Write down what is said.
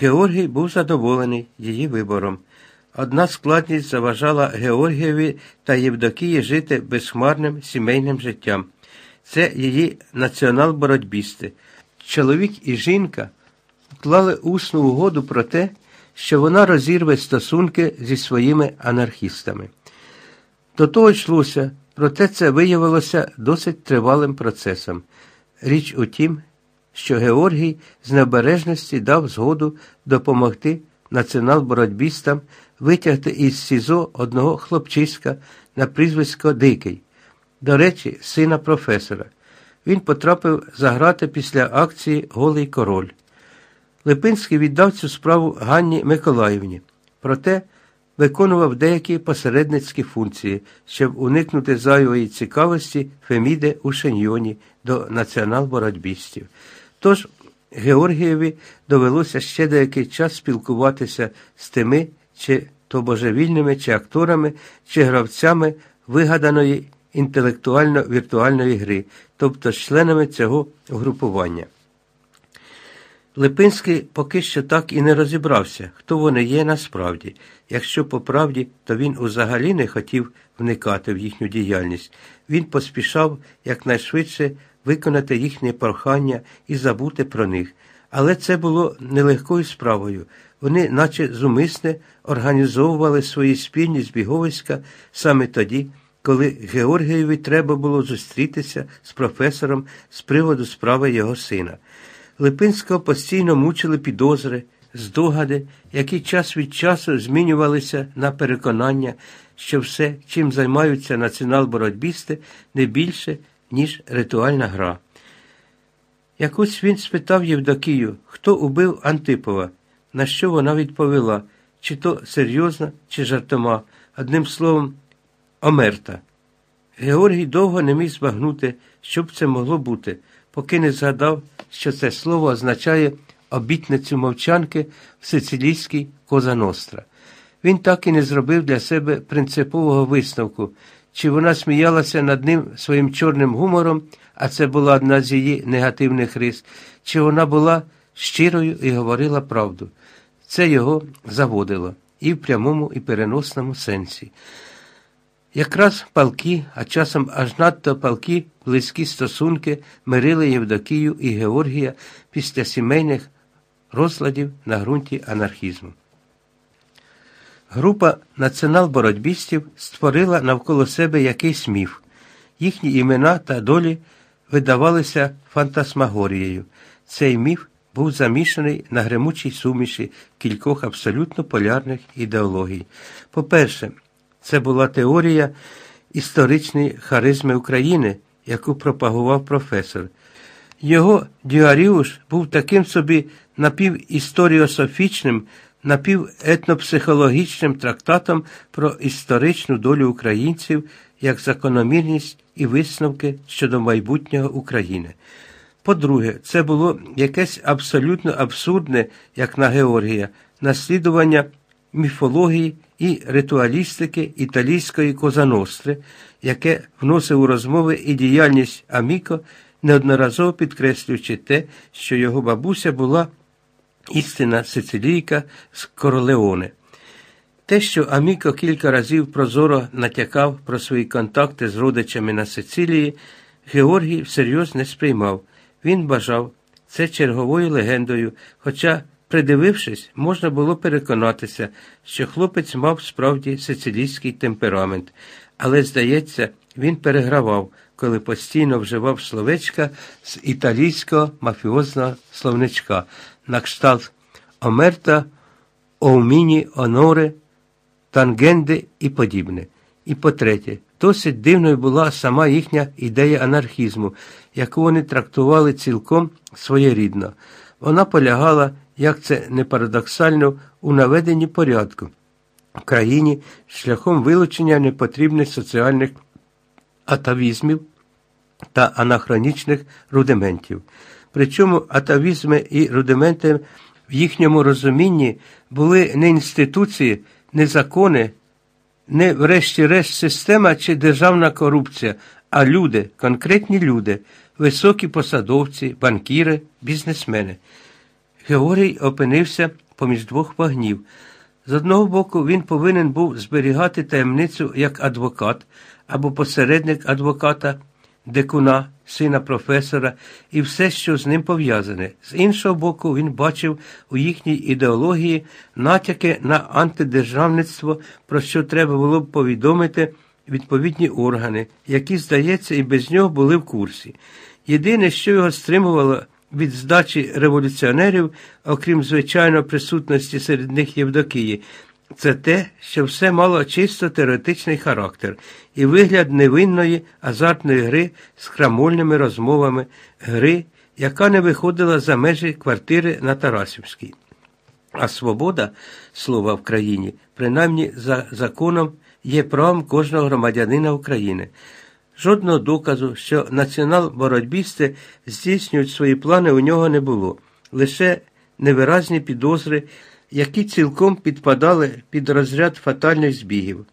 Георгій був задоволений її вибором. Одна складність заважала Георгієві та Євдокії жити безхмарним сімейним життям. Це її націонал-боротьбісти. Чоловік і жінка вклали усну угоду про те, що вона розірве стосунки зі своїми анархістами. До того йшлося, проте це виявилося досить тривалим процесом. Річ у тім, що Георгій з необережності дав згоду допомогти націонал-боротьбістам витягти із СІЗО одного хлопчиська на прізвисько Дикий, до речі, сина професора. Він потрапив заграти після акції Голий король. Липинський віддав цю справу Ганні Миколаївні, проте виконував деякі посередницькі функції, щоб уникнути зайвої цікавості Феміди у Шеньйоні до націонал-боротьбістів. Тож Георгієві довелося ще деякий час спілкуватися з тими, чи то божевільними, чи акторами, чи гравцями вигаданої інтелектуально-віртуальної гри, тобто з членами цього групування. Липинський поки що так і не розібрався, хто вони є насправді. Якщо по правді, то він взагалі не хотів вникати в їхню діяльність. Він поспішав якнайшвидше виконати їхнє прохання і забути про них. Але це було нелегкою справою. Вони, наче зумисне, організовували свої спільні збіговиська саме тоді, коли Георгієві треба було зустрітися з професором з приводу справи його сина. Липинського постійно мучили підозри, здогади, які час від часу змінювалися на переконання, що все, чим займаються націонал-боротьбісти, не більше, ніж ритуальна гра. Якось він спитав Євдокію, хто убив Антипова, на що вона відповіла, чи то серйозно, чи жартома, одним словом, омерта. Георгій довго не міг збагнути, що б це могло бути, поки не згадав, що це слово означає обітницю мовчанки в сицилійській Коза Ностра. Він так і не зробив для себе принципового висновку, чи вона сміялася над ним своїм чорним гумором, а це була одна з її негативних рис, чи вона була щирою і говорила правду. Це його заводило і в прямому, і переносному сенсі. Якраз палки, а часом аж надто палки, близькі стосунки мирили Євдокію і Георгія після сімейних розладів на ґрунті анархізму. Група націонал-боротьбістів створила навколо себе якийсь міф. Їхні імена та долі видавалися фантасмагорією. Цей міф був замішаний на гремучій суміші кількох абсолютно полярних ідеологій. По-перше, це була теорія історичної харизми України, яку пропагував професор. Його діаріуш був таким собі напівісторіософічним, напіветнопсихологічним трактатом про історичну долю українців як закономірність і висновки щодо майбутнього України. По-друге, це було якесь абсолютно абсурдне, як на Георгія, наслідування міфології і ритуалістики італійської Козаностри, яке вносив у розмови і діяльність Аміко, неодноразово підкреслюючи те, що його бабуся була істинна сицилійка з Королеоне. Те, що Аміко кілька разів прозоро натякав про свої контакти з родичами на Сицилії, Георгій всерйоз не сприймав. Він бажав це черговою легендою, хоча, придивившись, можна було переконатися, що хлопець мав справді сицилійський темперамент, але, здається, він перегравав, коли постійно вживав словечка з італійського мафіозного словничка на кшталт Омерта, Оуміні, Оноре, Тангенди і подібне. І по-третє, досить дивною була сама їхня ідея анархізму, яку вони трактували цілком своєрідно. Вона полягала, як це не парадоксально, у наведенні порядку в країні шляхом вилучення непотрібних соціальних атавізмів та анахронічних рудиментів. Причому атавізми і рудименти в їхньому розумінні були не інституції, не закони, не врешті-решт система чи державна корупція, а люди, конкретні люди, високі посадовці, банкіри, бізнесмени. Георгій опинився поміж двох вогнів. З одного боку, він повинен був зберігати таємницю як адвокат або посередник адвоката, декуна, сина професора і все, що з ним пов'язане. З іншого боку, він бачив у їхній ідеології натяки на антидержавництво, про що треба було б повідомити відповідні органи, які, здається, і без нього були в курсі. Єдине, що його стримувало від здачі революціонерів, окрім звичайно присутності серед них Євдокії, це те, що все мало чисто теоретичний характер і вигляд невинної азартної гри з крамольними розмовами, гри, яка не виходила за межі квартири на Тарасівській. А свобода слова в країні, принаймні за законом, є правом кожного громадянина України. Жодного доказу, що націонал-боротьбісти здійснюють свої плани, у нього не було, лише невиразні підозри, які цілком підпадали під розряд фатальних збігів.